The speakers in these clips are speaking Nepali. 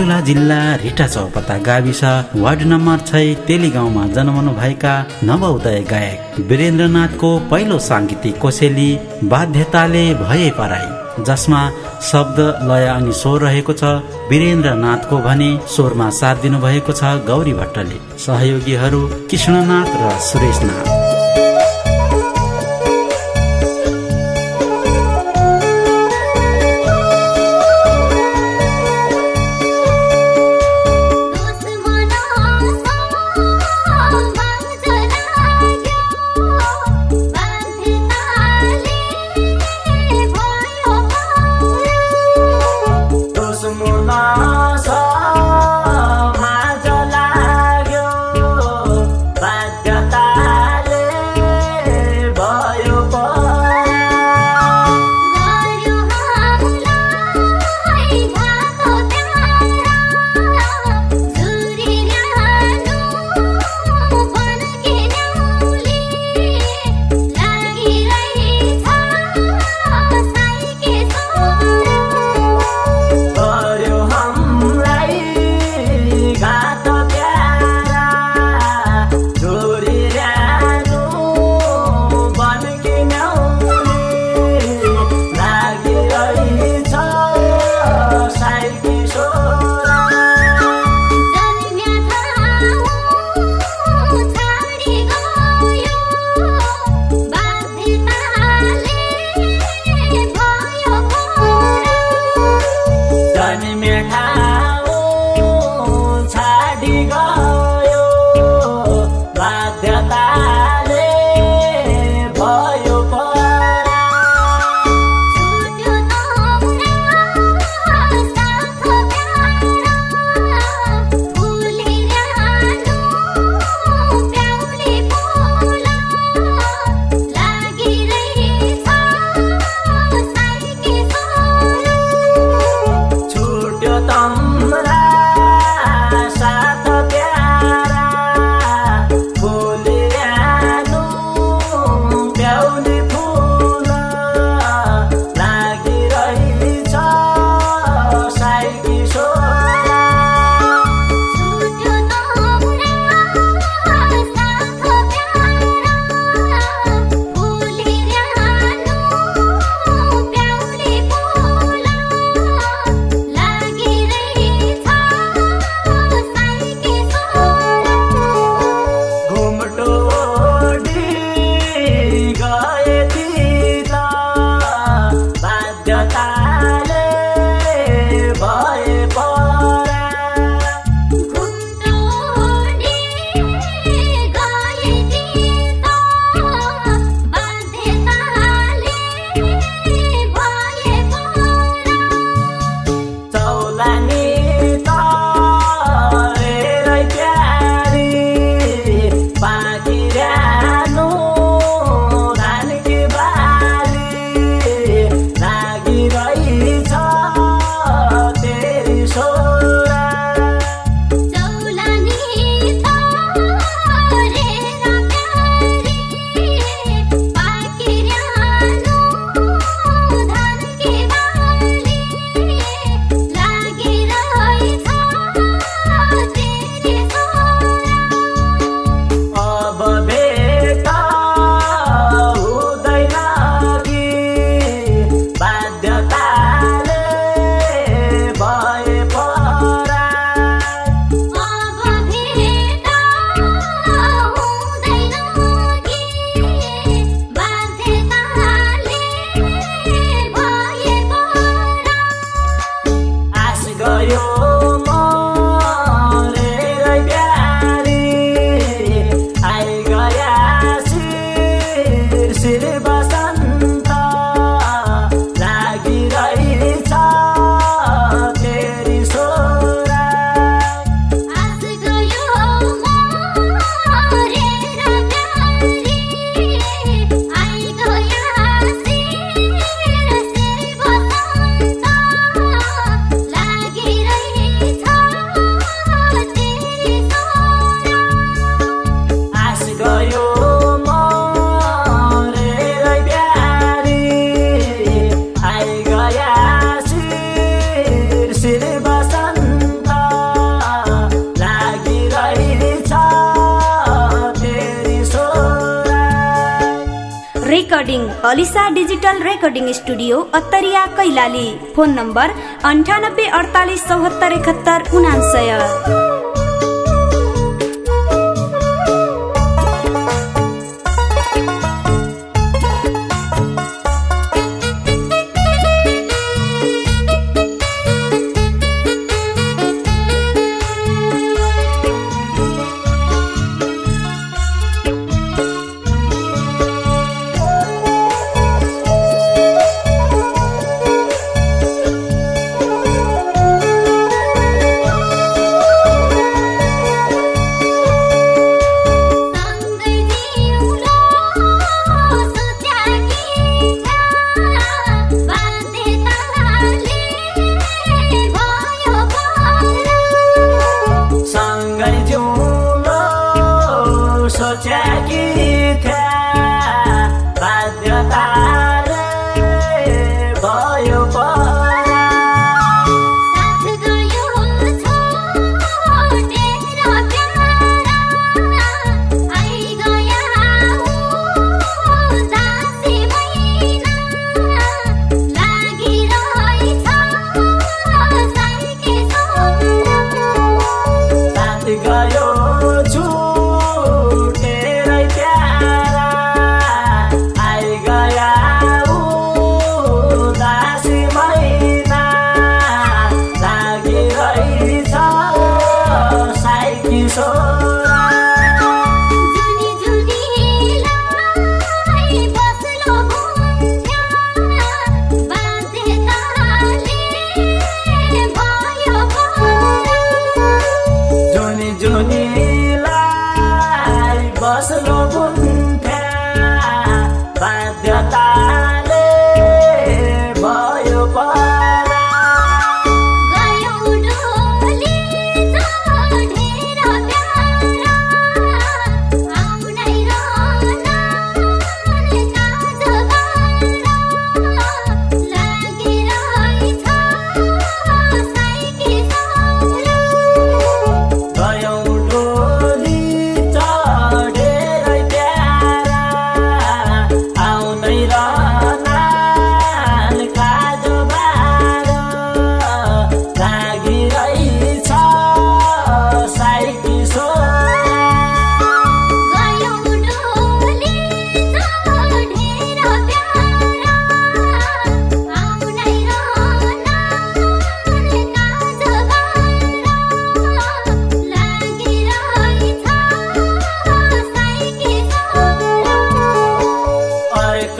बाजुला जिल्ला रिटा चौपता गाविस वार्ड नम्बर छ तेली गाउँमा जन्मनु भएका नवोदय गायक वीरेन्द्रनाथको पहिलो साङ्गीतिक कोसेली बाध्यताले भए पराई जसमा शब्द लय अनि स्वर रहेको छ। वीरेन्द्रनाथको भने स्वरमा साथ दिनुभएको छ गौरी भट्टले। सहयोगीहरू कृष्णनाथ र Sureshnath. Recording Alisa digital recording studio Attariya Kailali phone number अन्ठानब्बे अडतालिस चौहत्तर एकहत्तर protest. Barcelona.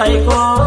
太过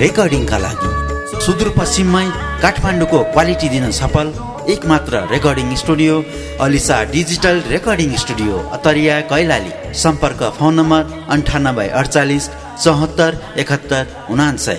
रेकर्डिङका लागि। सुदूरपश्चिममै काठमाडौँको क्वालिटी दिन सफल एक मात्र recording studio Alisa digital recording studio Attariya Kailali. सम्पर्क फोन नम्बर अन्ठानब्बे अडचालिस चौहत्तर एकहत्तर उनान्सय।